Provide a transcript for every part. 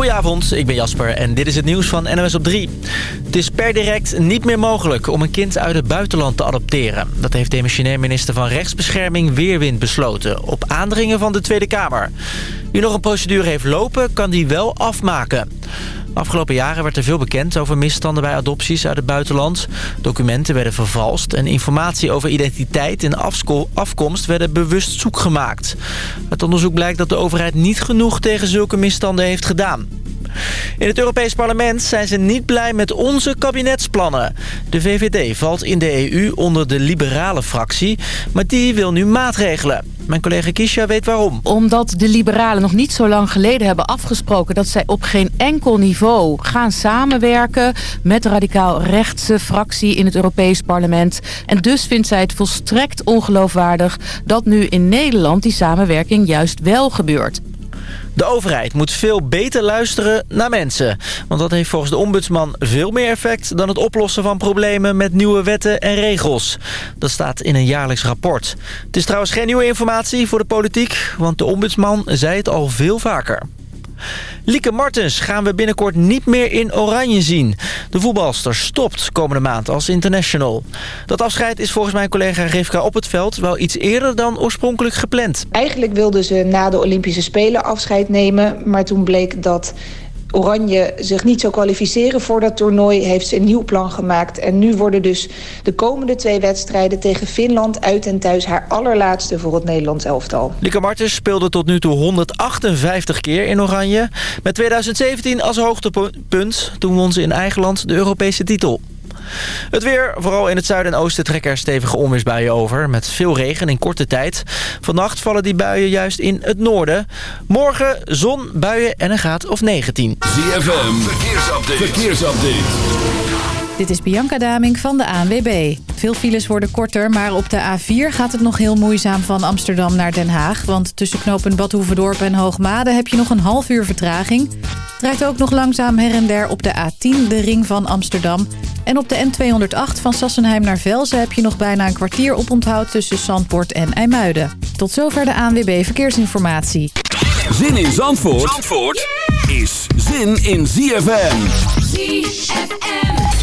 Goedenavond, ik ben Jasper en dit is het nieuws van NOS op 3. Het is per direct niet meer mogelijk om een kind uit het buitenland te adopteren. Dat heeft demissionair minister van Rechtsbescherming Weerwind besloten... op aandringen van de Tweede Kamer. Wie nog een procedure heeft lopen, kan die wel afmaken. Afgelopen jaren werd er veel bekend over misstanden bij adopties uit het buitenland. Documenten werden vervalst en informatie over identiteit en afkomst werden bewust zoekgemaakt. Het onderzoek blijkt dat de overheid niet genoeg tegen zulke misstanden heeft gedaan. In het Europees Parlement zijn ze niet blij met onze kabinetsplannen. De VVD valt in de EU onder de liberale fractie, maar die wil nu maatregelen. Mijn collega Kisha weet waarom. Omdat de liberalen nog niet zo lang geleden hebben afgesproken... dat zij op geen enkel niveau gaan samenwerken... met de radicaal rechtse fractie in het Europees Parlement. En dus vindt zij het volstrekt ongeloofwaardig... dat nu in Nederland die samenwerking juist wel gebeurt. De overheid moet veel beter luisteren naar mensen. Want dat heeft volgens de ombudsman veel meer effect... dan het oplossen van problemen met nieuwe wetten en regels. Dat staat in een jaarlijks rapport. Het is trouwens geen nieuwe informatie voor de politiek... want de ombudsman zei het al veel vaker. Lieke Martens gaan we binnenkort niet meer in oranje zien. De voetbalster stopt komende maand als international. Dat afscheid is volgens mijn collega Rivka op het veld wel iets eerder dan oorspronkelijk gepland. Eigenlijk wilden ze na de Olympische Spelen afscheid nemen... maar toen bleek dat Oranje zich niet zou kwalificeren voor dat toernooi... heeft ze een nieuw plan gemaakt. En nu worden dus de komende twee wedstrijden tegen Finland... uit en thuis haar allerlaatste voor het Nederlands elftal. Lieke Martens speelde tot nu toe 158 keer in Oranje. Met 2017 als hoogtepunt. Toen won ze in eigen land de Europese titel. Het weer, vooral in het zuiden en oosten trekken er stevige onweersbuien over. Met veel regen in korte tijd. Vannacht vallen die buien juist in het noorden. Morgen zon, buien en een graad of 19. ZFM, verkeersupdate. verkeersupdate. Dit is Bianca Daming van de ANWB. Veel files worden korter, maar op de A4 gaat het nog heel moeizaam van Amsterdam naar Den Haag. Want tussen knopen Badhoevedorp en Hoogmade heb je nog een half uur vertraging. Draait ook nog langzaam her en der op de A10, de ring van Amsterdam. En op de N208 van Sassenheim naar Velzen heb je nog bijna een kwartier op onthoud tussen Zandpoort en IJmuiden. Tot zover de ANWB Verkeersinformatie. Zin in Zandvoort, Zandvoort is zin in ZFM. ZFM.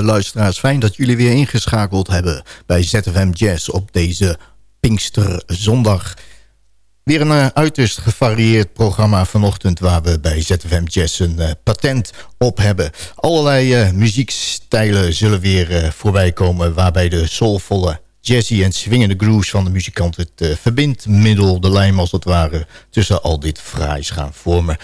Luisteraars, fijn dat jullie weer ingeschakeld hebben bij ZFM Jazz op deze Pinksterzondag. Weer een uh, uiterst gevarieerd programma vanochtend waar we bij ZFM Jazz een uh, patent op hebben. Allerlei uh, muziekstijlen zullen weer voorbij komen waarbij de soulvolle jazzy en swingende grooves van de muzikant het verbindt middel de lijm als het ware tussen al dit fraais gaan vormen.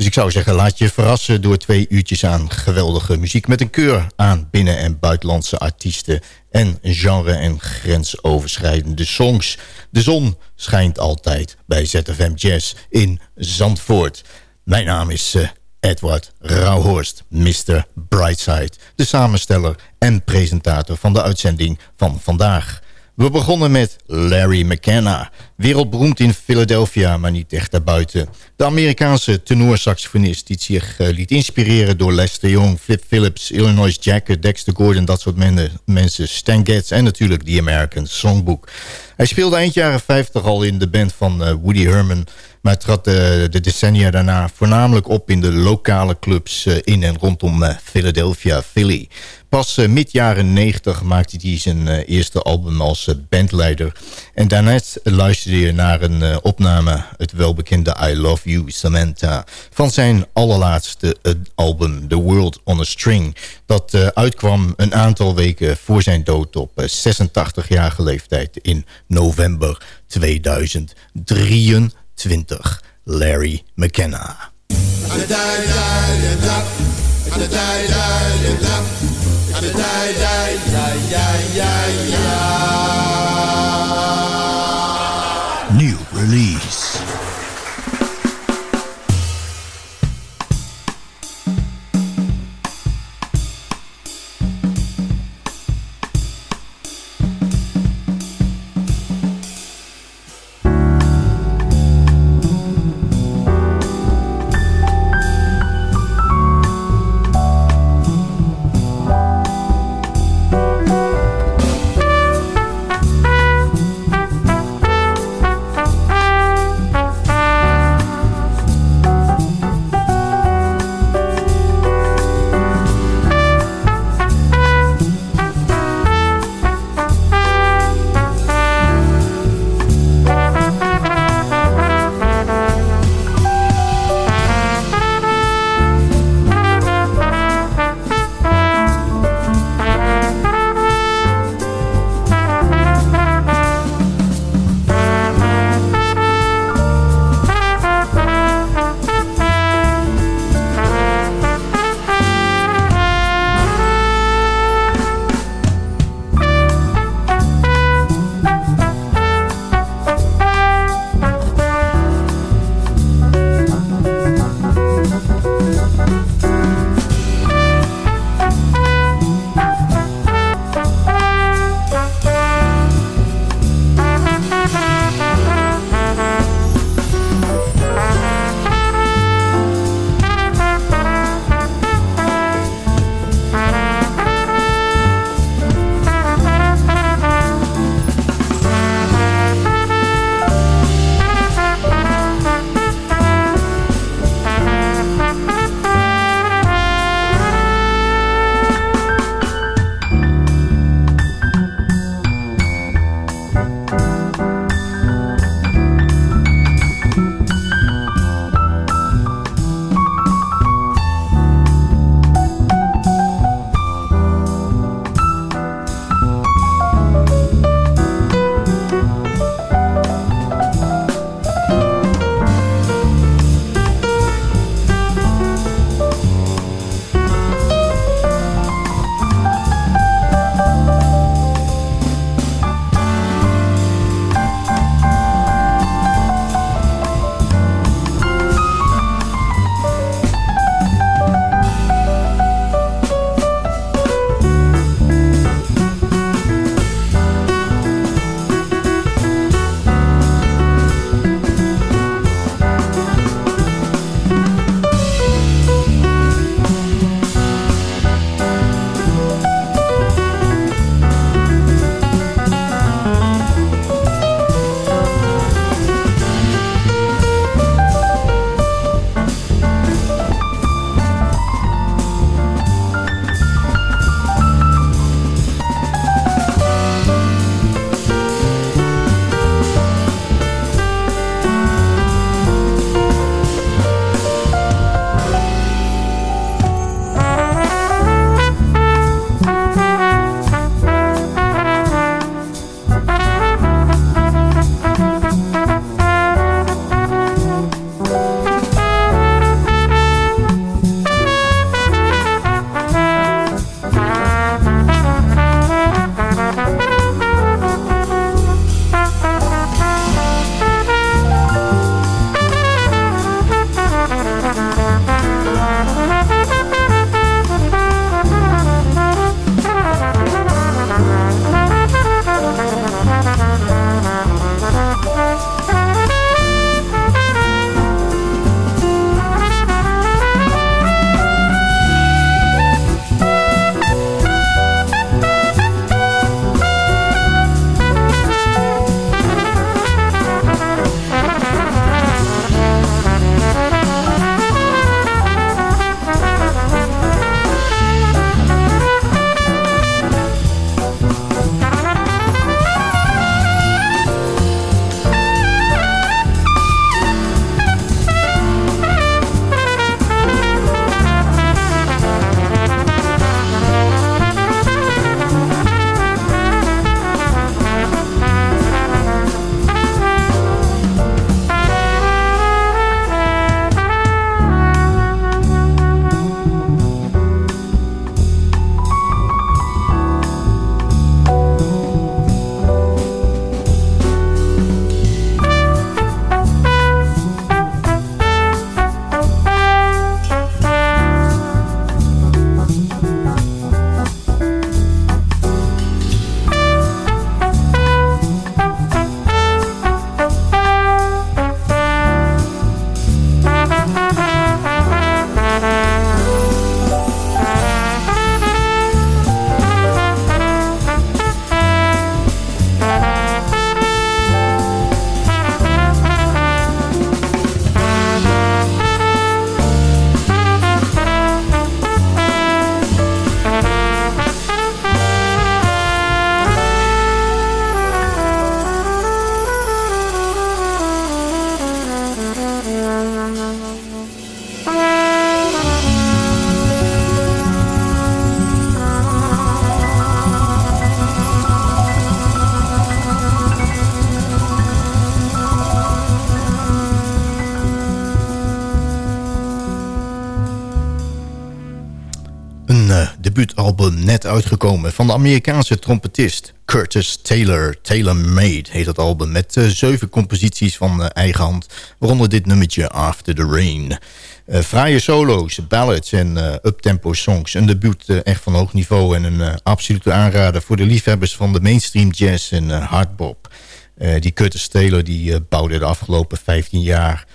Dus ik zou zeggen, laat je verrassen door twee uurtjes aan geweldige muziek... met een keur aan binnen- en buitenlandse artiesten... en genre- en grensoverschrijdende songs. De zon schijnt altijd bij ZFM Jazz in Zandvoort. Mijn naam is uh, Edward Rauhorst, Mr. Brightside... de samensteller en presentator van de uitzending van vandaag... We begonnen met Larry McKenna. Wereldberoemd in Philadelphia, maar niet echt daarbuiten. De Amerikaanse tenorsaxofonist die zich uh, liet inspireren door Lester Young, Flip Phillips, Illinois Jacket, Dexter Gordon, dat soort mensen, Stan Getz en natuurlijk The American Songbook. Hij speelde eind jaren 50 al in de band van uh, Woody Herman, maar trad de, de, decennia daarna voornamelijk op in de lokale clubs in en rondom Philadelphia, Philly. Pas mid jaren 90 maakte hij zijn eerste album als bandleider. En daarnet luisterde naar een opname, het welbekende I Love You Samantha... van zijn allerlaatste album The World on a String... dat uitkwam een aantal weken voor zijn dood op 86-jarige leeftijd in november 2023. Larry McKenna. Release. Uitgekomen van de Amerikaanse trompetist Curtis Taylor. Taylor Made heet het album met uh, zeven composities van uh, eigen hand, waaronder dit nummertje After the Rain. Uh, fraaie solo's, ballads en uptempo songs. Een debuut echt van hoog niveau en een absolute aanrader voor de liefhebbers van de mainstream jazz en hardbop. die Curtis Taylor die bouwde de afgelopen 15 jaar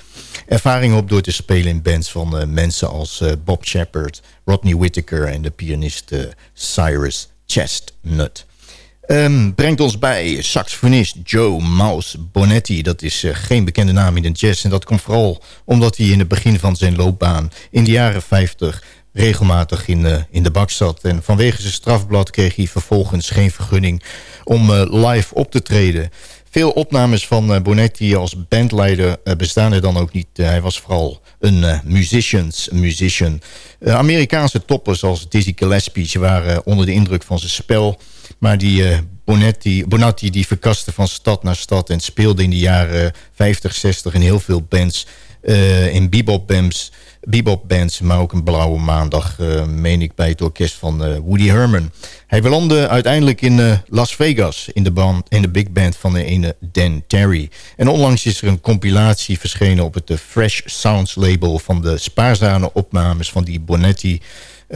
ervaring op door te spelen in bands van uh, mensen als uh, Bob Shepard, Rodney Whittaker en de pianist uh, Cyrus Chestnut. Um, brengt ons bij saxofonist Joe Mouse Bonetti. Dat is geen bekende naam in de jazz. En dat komt vooral omdat hij in het begin van zijn loopbaan in de jaren 50 regelmatig in, in de bak zat. En vanwege zijn strafblad kreeg hij vervolgens geen vergunning om live op te treden. Veel opnames van uh, Bonetti als bandleider uh, bestaan er dan ook niet. Uh, hij was vooral een musicians musician. Amerikaanse toppers als Dizzy Gillespie waren onder de indruk van zijn spel. Maar die Bonetti, Bonatti die verkaste van stad naar stad... en speelde in de jaren 50, 60 in heel veel bands... in bebop bands bebop-bands, maar ook een blauwe maandag, uh, meen ik, bij het orkest van uh, Woody Herman. Hij belandde uiteindelijk in uh, Las Vegas, in de, band, in de big band van de ene Dan Terry. En onlangs is er een compilatie verschenen op het Fresh Sounds label van de spaarzame opnames van die Bonetti...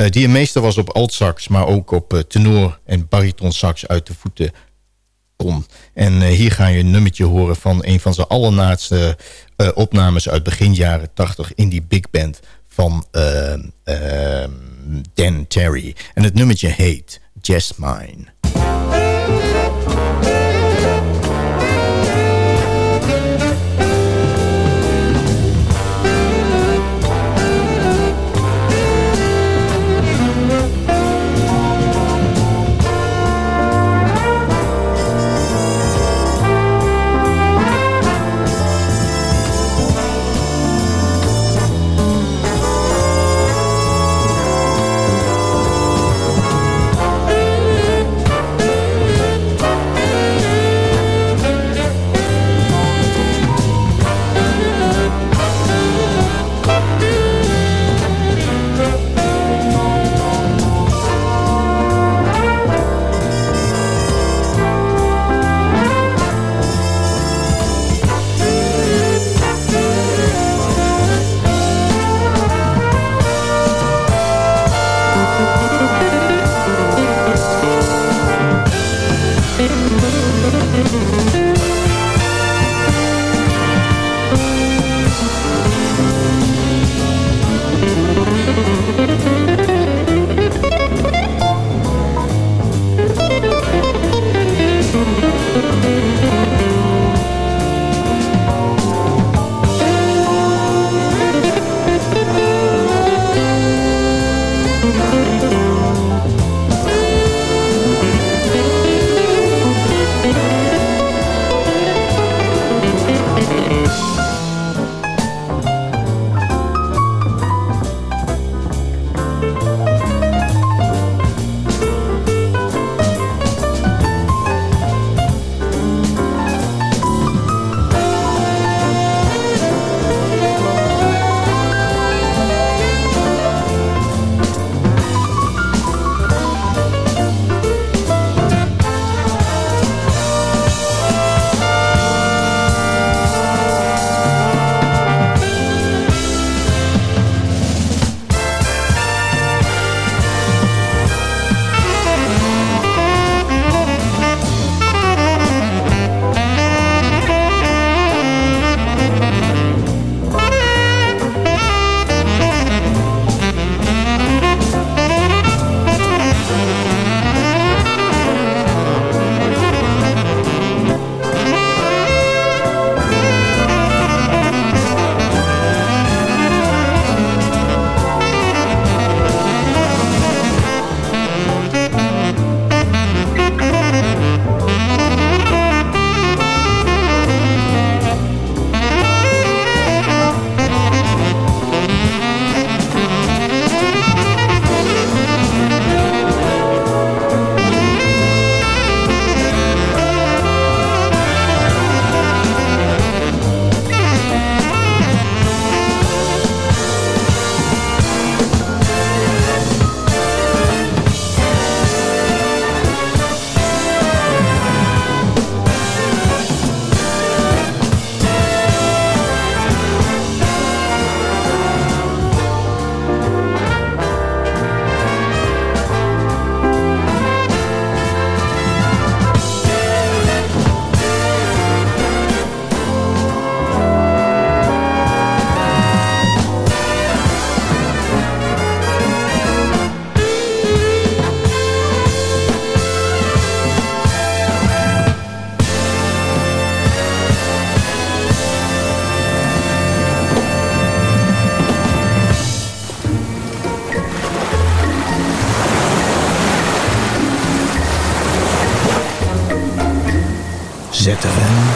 die een meester was op altsax, maar ook op tenor en baritonsax uit de voeten kon. En hier ga je een nummertje horen van een van zijn allerlaatste opnames uit begin jaren 80 in die big band van uh, uh, Dan Terry. En het nummertje heet Just Mine.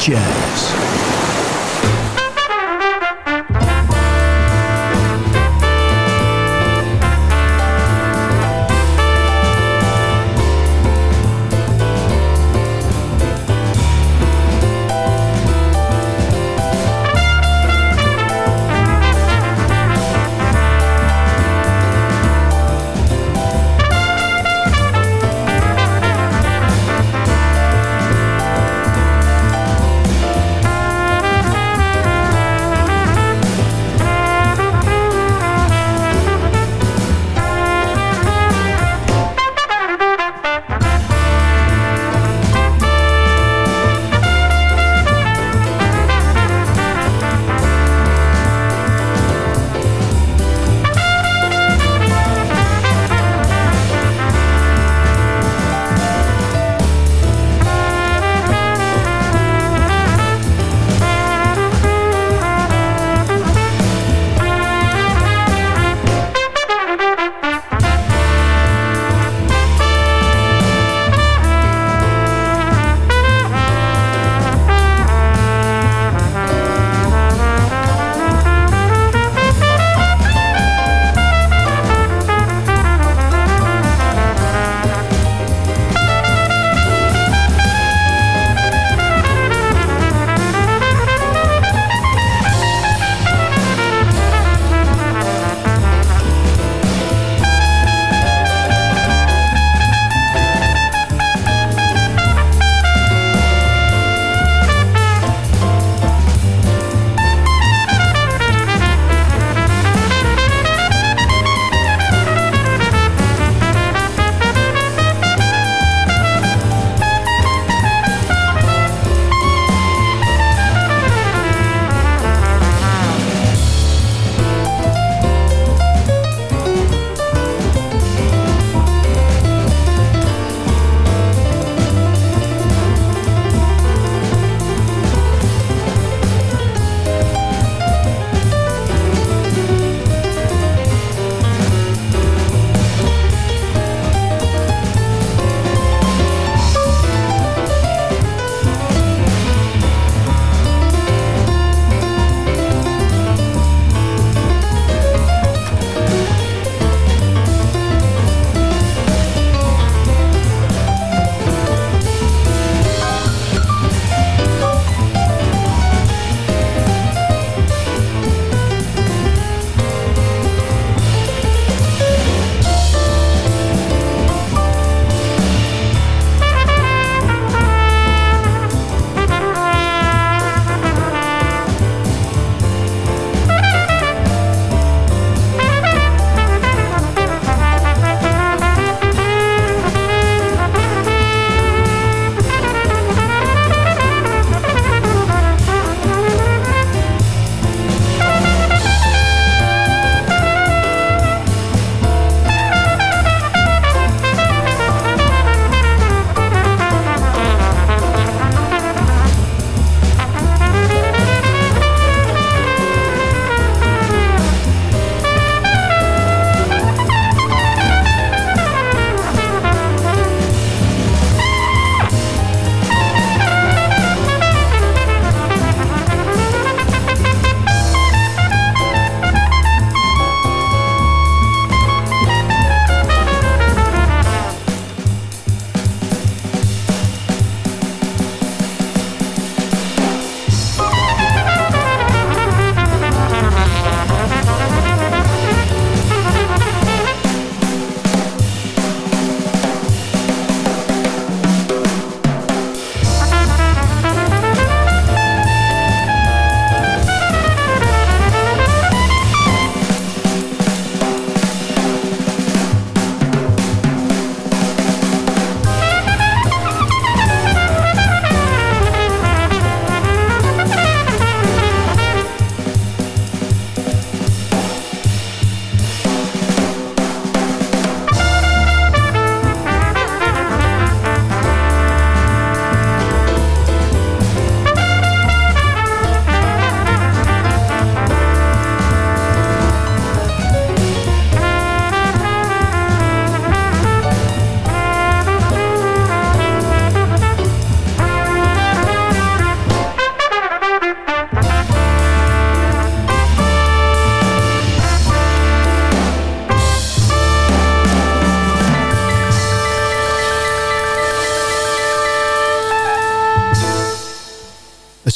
Jazz.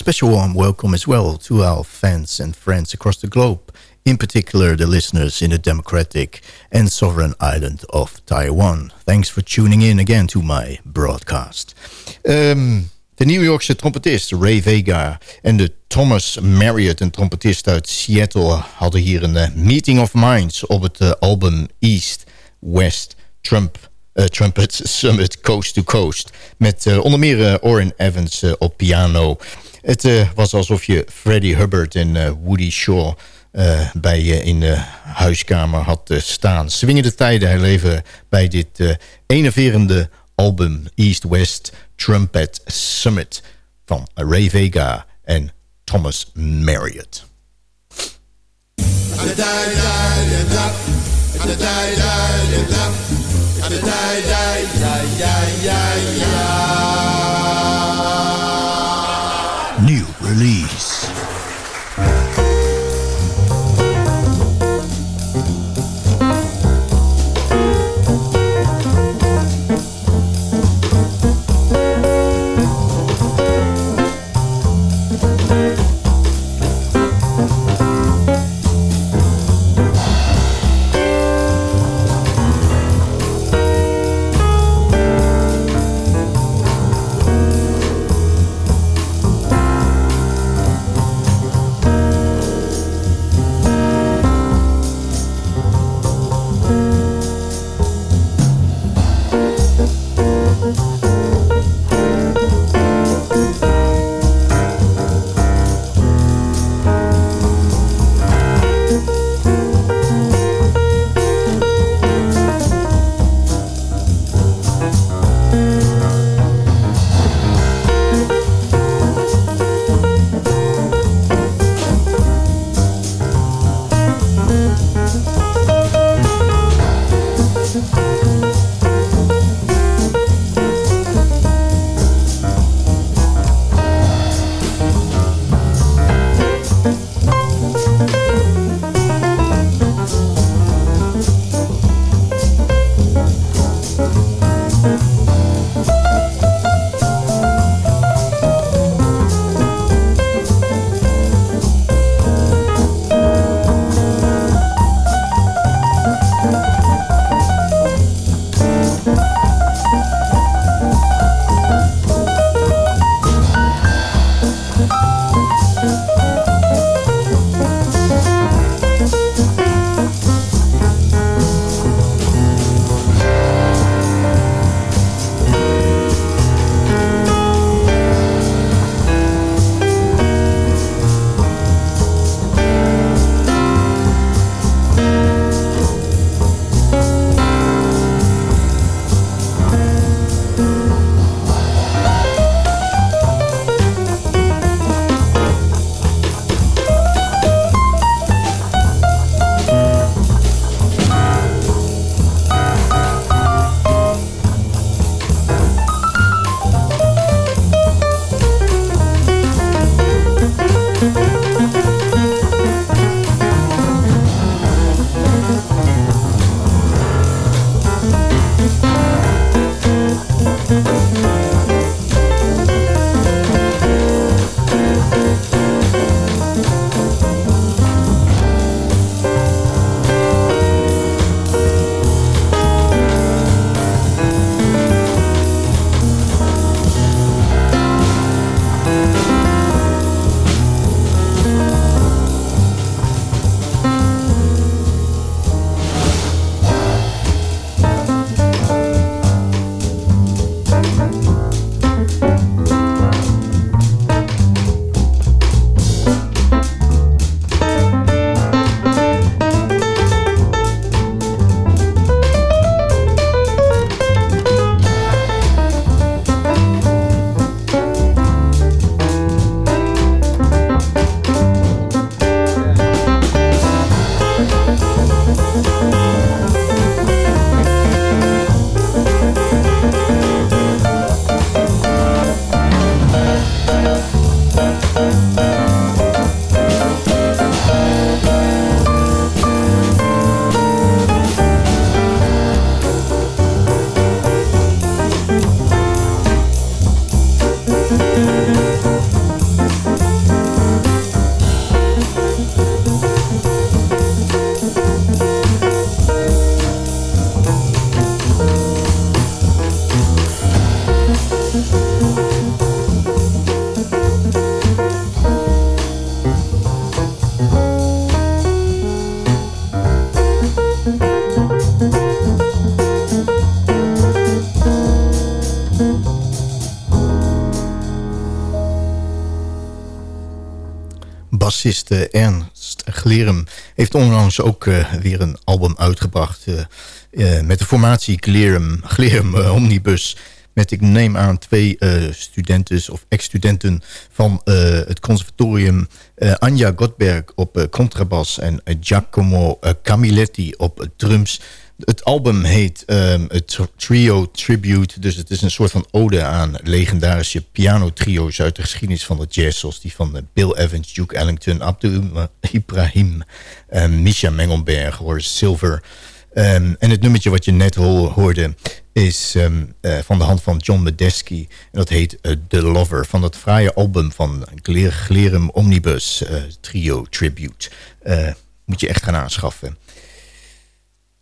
Special warm welcome as well to our fans and friends across the globe, in particular the listeners in the democratic and sovereign island of Taiwan. Thanks for tuning in again to my broadcast. Um, de New Yorkse trompetist Ray Vega en de Thomas Marriott, een trompetist uit Seattle... hadden hier een uh, meeting of minds op het uh, album East West Trump uh, Trumpet Summit Coast to Coast. Met onder meer Orrin Evans op piano. Het was alsof je Freddie Hubbard en Woody Shaw bij je in de huiskamer had staan. Swingende tijden herleven bij dit enerverende album East West Trumpet Summit van Ray Vega en Thomas Marriott. Release. Bassist Ernst Glerum heeft onlangs ook weer een album uitgebracht... met de formatie Glerum, Glerum Omnibus... met ik neem aan twee studenten of ex-studenten van het conservatorium... Anja Gottberg op contrabas en Giacomo Camilletti op drums... Het album heet um, Trio Tribute. Dus het is een soort van ode aan legendarische pianotrio's... uit de geschiedenis van de jazz. Zoals die van eh, Bill Evans, Duke Ellington, Abdul Ibrahim... Um, Misha Mengelberg, Horace Silver... Um, en het nummertje wat je net hoorde is uh, van de hand van John Medeski. En dat heet uh, The Lover van het fraaie album van Glerum Omnibus Trio Tribute. moet je echt gaan aanschaffen.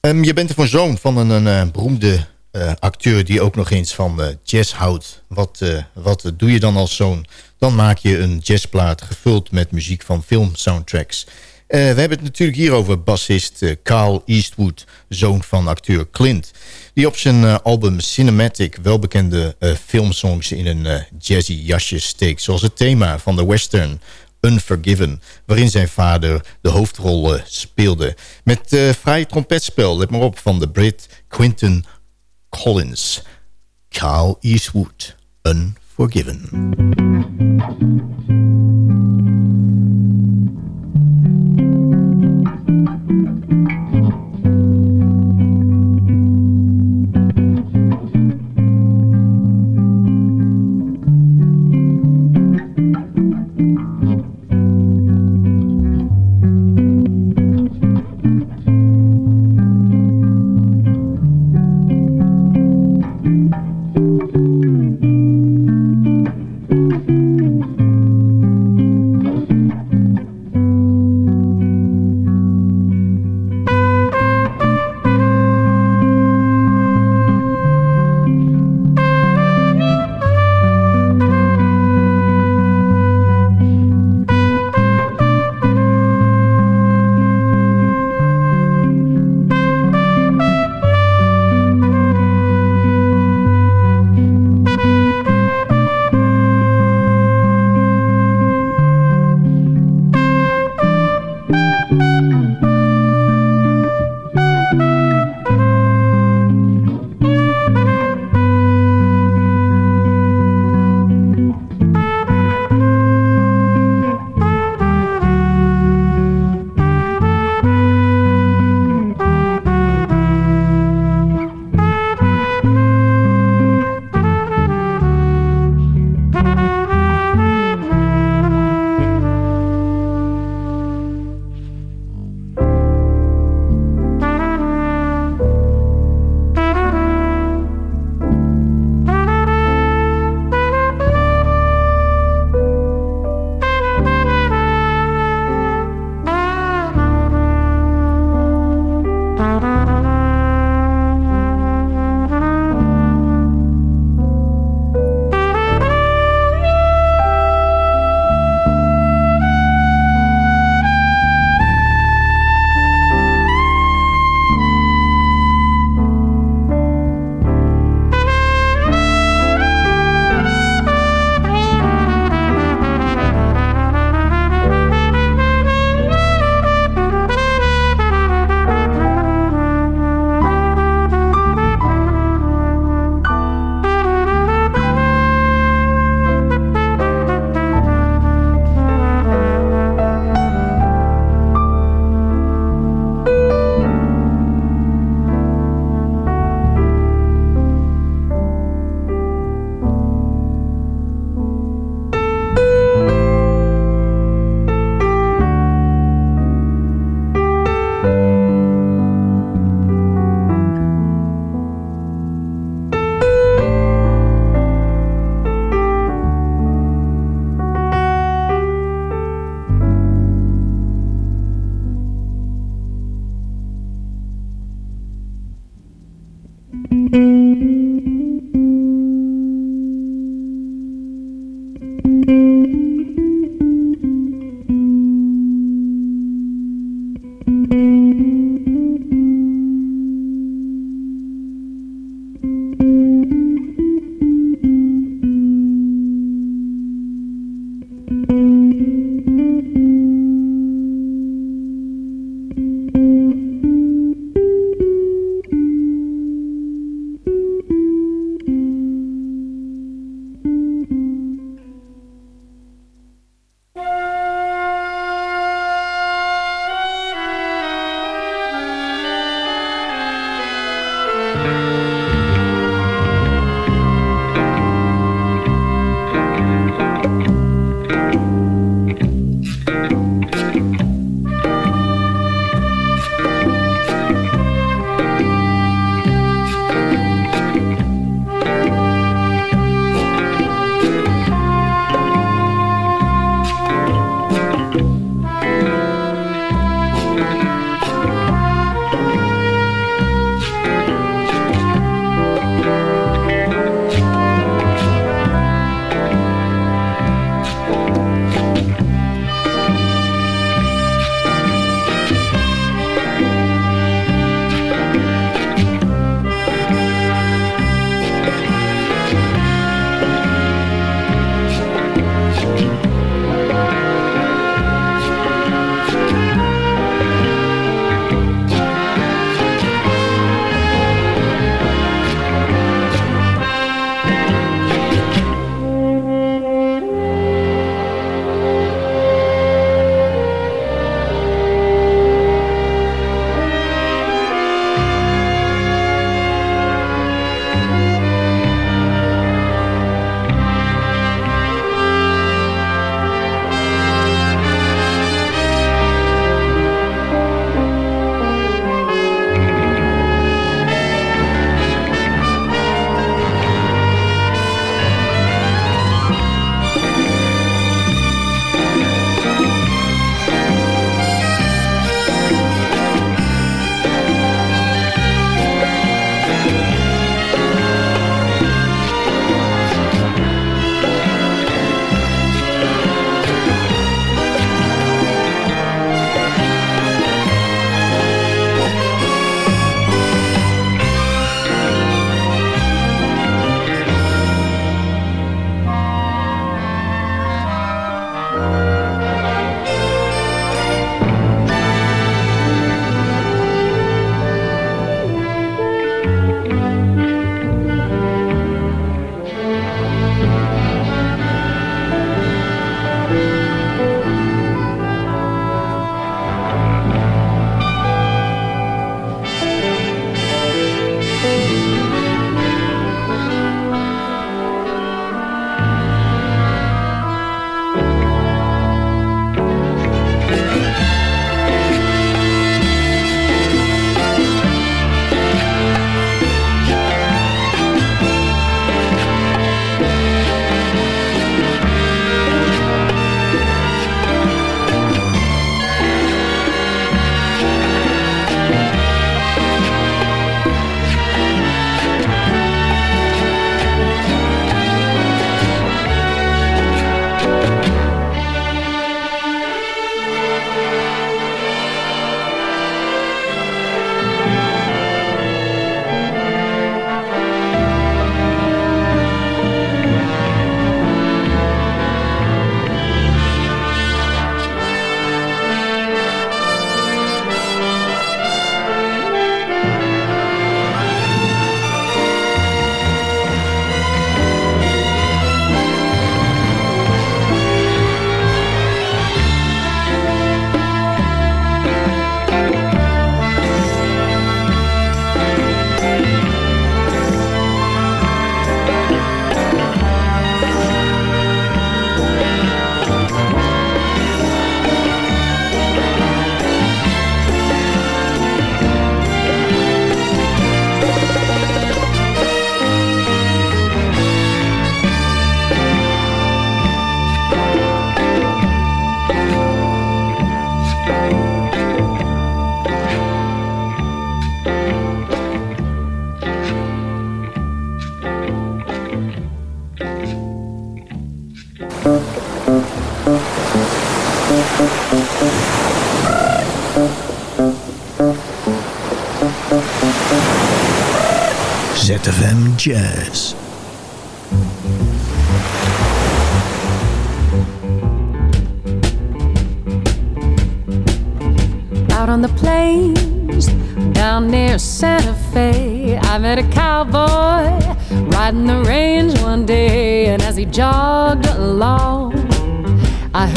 Um, je bent een zoon van een, een, een beroemde uh, acteur die ook nog eens van uh, jazz houdt. Wat, wat doe je dan als zoon? Dan maak je een jazzplaat gevuld met muziek van filmsoundtracks. we hebben het natuurlijk hier over bassist Carl Eastwood, zoon van acteur Clint. Die op zijn album Cinematic welbekende filmsongs in een jazzy jasje steekt. Zoals het thema van de western Unforgiven, waarin zijn vader de hoofdrol speelde. Met uh, trompetspel, let maar op, van de Brit Quinton Collins. Carl Eastwood, Unforgiven.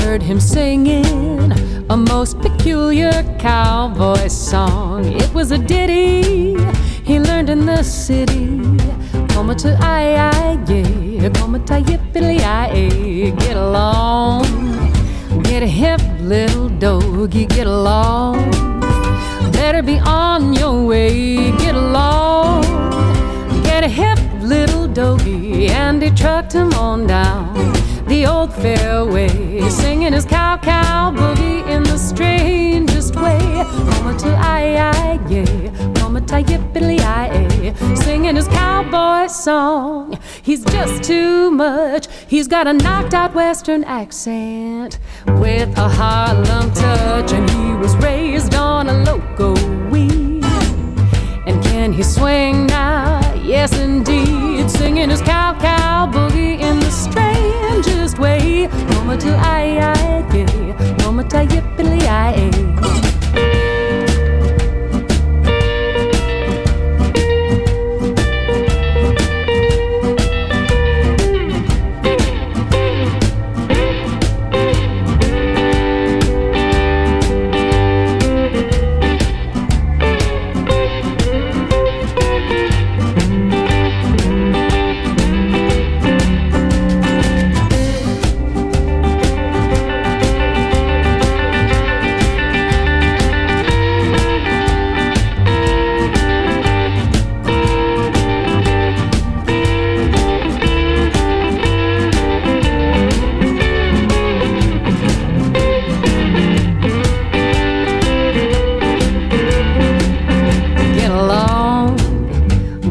Heard him singing a most peculiar cowboy song. It was a ditty he learned in the city. To I, I, yeah, to get along. Get a hip little doggy, get along. Better be on your way, get along. Get a hip little doggy, and he trucked him on down the old fairway, singing his cow cow boogie in the strangest way. Come to I, I, yeah eh. singing his cowboy song. He's just too much. He's got a knocked out western accent with a Harlem touch, and he was raised on a loco weed. And can he swing now? Yes, indeed. Singing his cow cow boogie in the strand strangest way. Mama to I, I, yeah. Mama to yippily, I, Get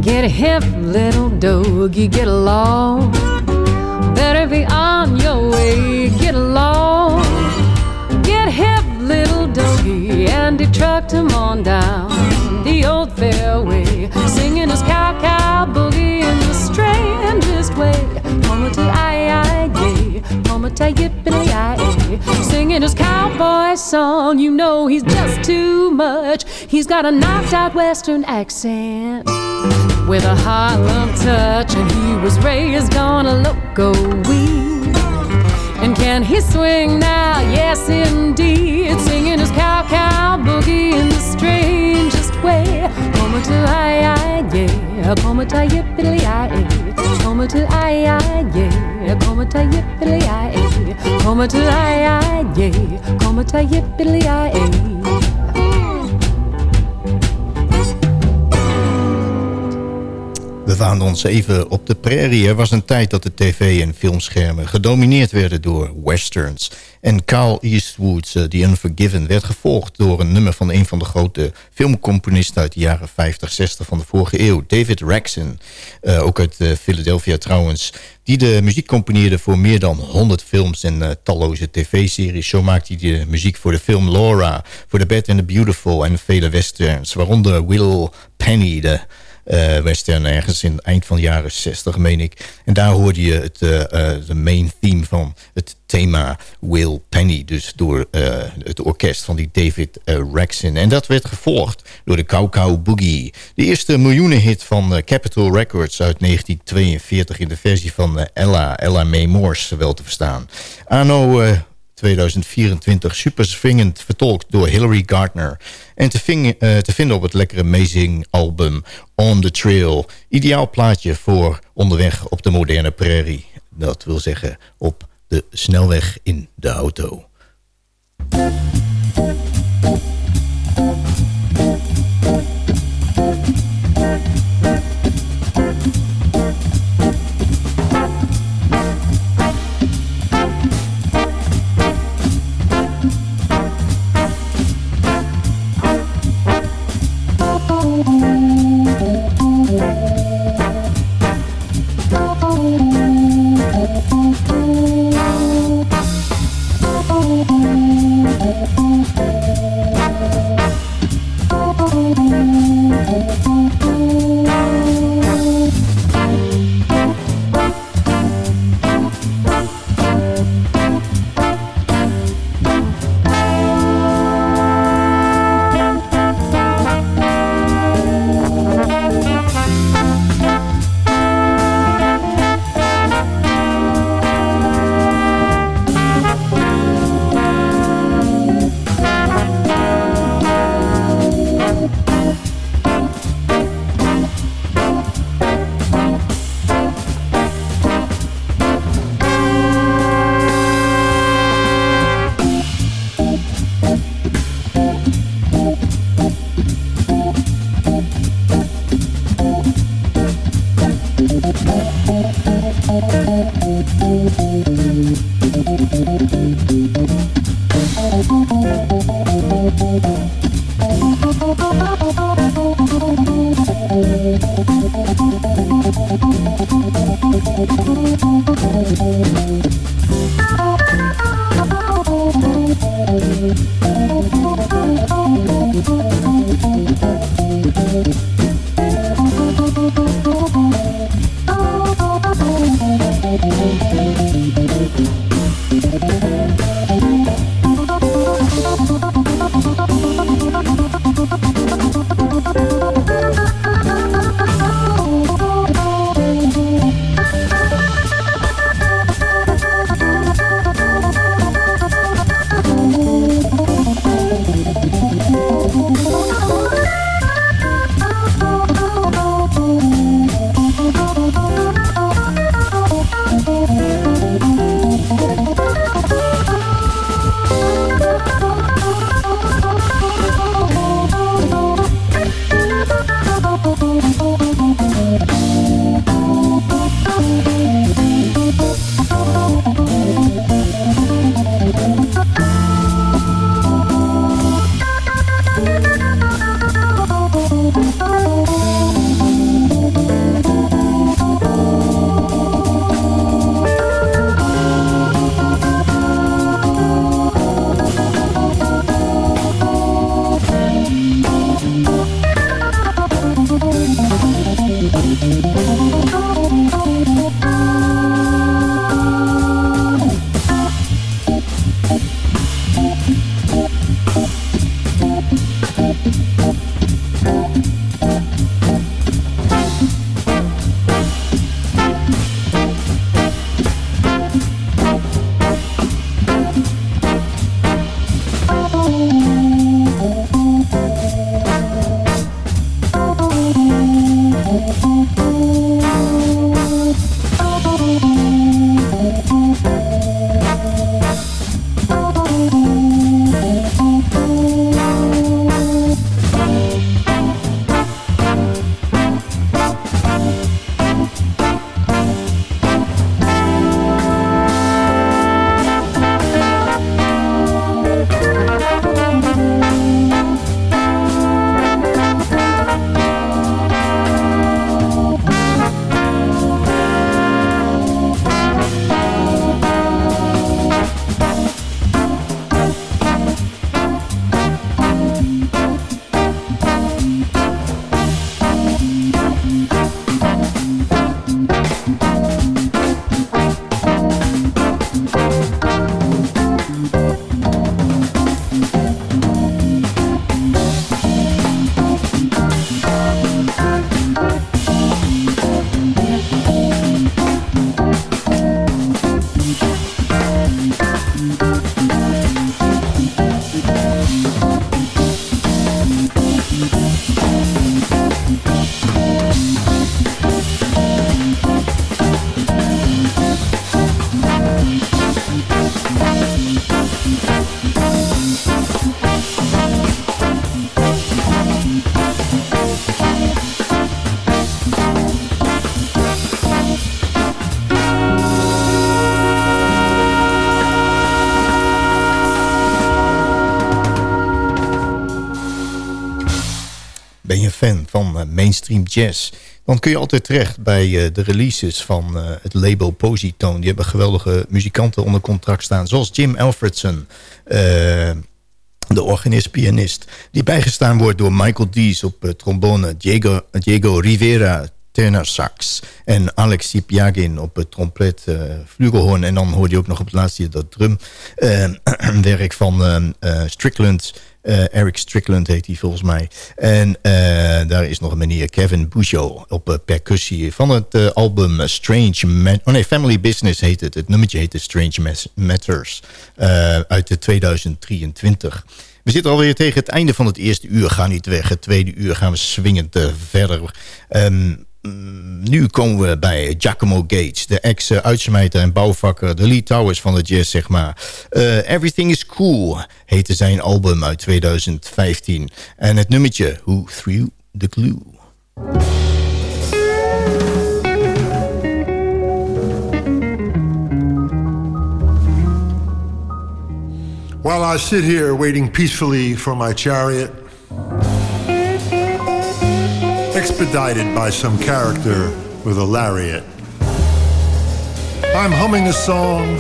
get a hip little doggy, get along. Better be on your way, get along. Get hip little doggy, and he trucked him on down the old fairway, singing his cow cow boogie in the strangest way. Mama to I I yay, mama to yippity I singing his cowboy song. You know he's just too much. He's got a knocked out western accent with a Harlem touch, and he was raised on a loco weed. And can he swing now? Yes, indeed. Singing his cow cow boogie in the strangest way. Home to I I yeah, home to yippity I home to I I yeah, home to yippity I home to I I yeah, home to yippity I. We waanden ons even op de prairie. Er was een tijd dat de tv- en filmschermen gedomineerd werden door westerns. En Carl Eastwood's uh, The Unforgiven werd gevolgd door een nummer van een van de grote filmcomponisten uit de jaren 50, 60 van de vorige eeuw. David Raxon, uh, ook uit uh, Philadelphia trouwens. Die de muziek componeerde voor meer dan 100 films en talloze tv-series. Zo maakte hij de muziek voor de film Laura, voor The Bad and the Beautiful en vele westerns. Waaronder Will Penny, de western ergens in het eind van de jaren 60, meen ik. En daar hoorde je het uh, uh, de main theme van het thema Will Penny. Dus door het orkest van die David Rexon. En dat werd gevolgd door de Cow Cow Boogie. De eerste miljoenenhit van Capitol Records uit 1942 in de versie van Ella, Ella May Morse wel te verstaan. Anno 2024 super swingend vertolkt door Hilary Gardner. En te, uh, te vinden op het lekkere Amazing album On the Trail. Ideaal plaatje voor onderweg op de moderne prairie. Dat wil zeggen op de snelweg in de auto. Mainstream jazz... dan kun je altijd terecht bij de releases van het label Positone. Die hebben geweldige muzikanten onder contract staan. Zoals Jim Alfredson, de organist-pianist... die bijgestaan wordt door Michael Dees op trombone... Diego, Diego Rivera sax. En Alex Sipiagin op het trompet, uh. En dan hoorde je ook nog op het laatste dat drumwerk van Strickland. Eric Strickland heet hij volgens mij. En daar is nog een meneer Kevin Bujo op percussie van het album Strange... oh nee, Family Business heet het. Het nummertje heet Strange Matters uit de 2023. We zitten alweer tegen het einde van het eerste uur. Ga niet weg. Het tweede uur gaan we swingend verder. Mm, nu komen we bij Giacomo Gates, de ex-uitsmijter en bouwvakker, de Lee Towers van de jazz, zeg maar. Uh, Everything is Cool heette zijn album uit 2015. En het nummertje Who Threw the Glue. While I sit here waiting peacefully for my chariot expedited by some character with a lariat. I'm humming a song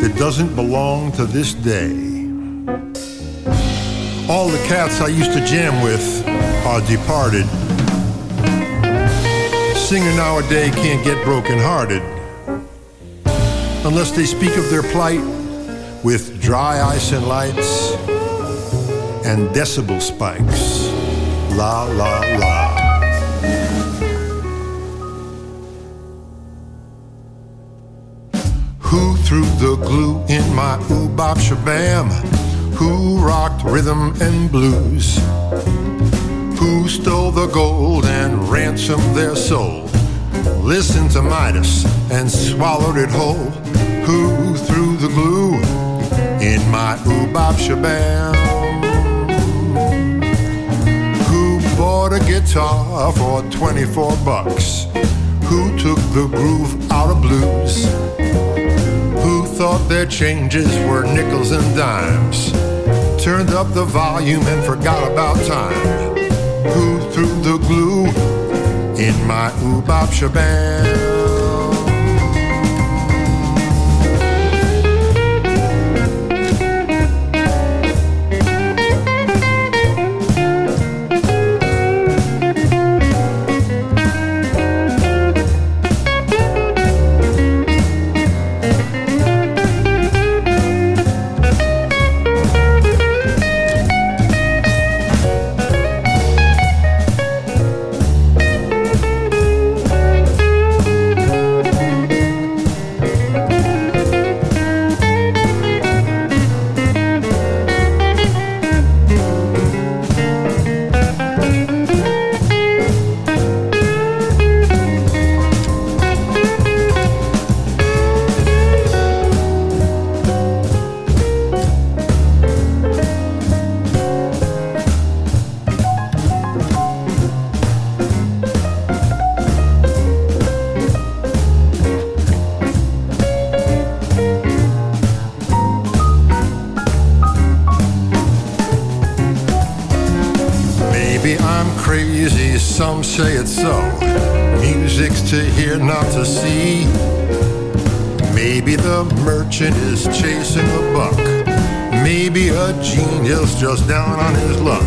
that doesn't belong to this day. All the cats I used to jam with are departed. Singer nowadays can't get broken-hearted unless they speak of their plight with dry ice and lights and decibel spikes. La la la. Who threw the glue in my ooh bop shabam? Who rocked rhythm and blues? Who stole the gold and ransomed their soul? Listened to Midas and swallowed it whole. Who threw the glue in my ooh bop shabam? Who bought a guitar for 24 bucks? Who took the groove out of blues? Thought their changes were nickels and dimes. Turned up the volume and forgot about time. Who threw the glue in my ooh a genius just down on his luck.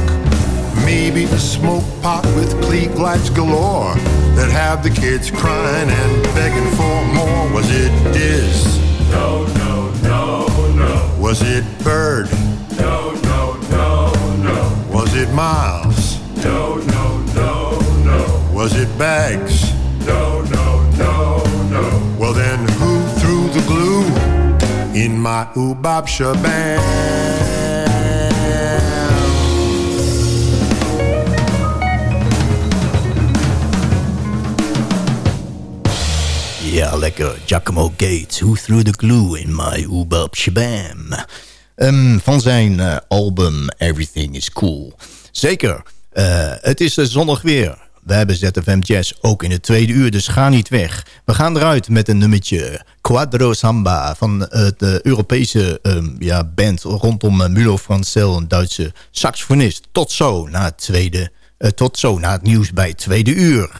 Maybe a smoke pot with clique lights galore that have the kids crying and begging for more. Was it Diz? No, no, no, no. Was it Bird? No, no, no, no. Was it Miles? No, no, no, no. Was it Bags? In my shabam? Ja, lekker. Giacomo Gates, Who Threw the Glue in My Oobab Shabam. Um, van zijn uh, album Everything is Cool. Zeker, uh, het is uh, zonnig weer. We hebben ZFM Jazz ook in het tweede uur, dus ga niet weg. We gaan eruit met een nummertje Quadro Samba van de Europese um, ja, band rondom Mulo Francel, een Duitse saxofonist. Tot zo na het tweede tot zo na het nieuws bij tweede uur.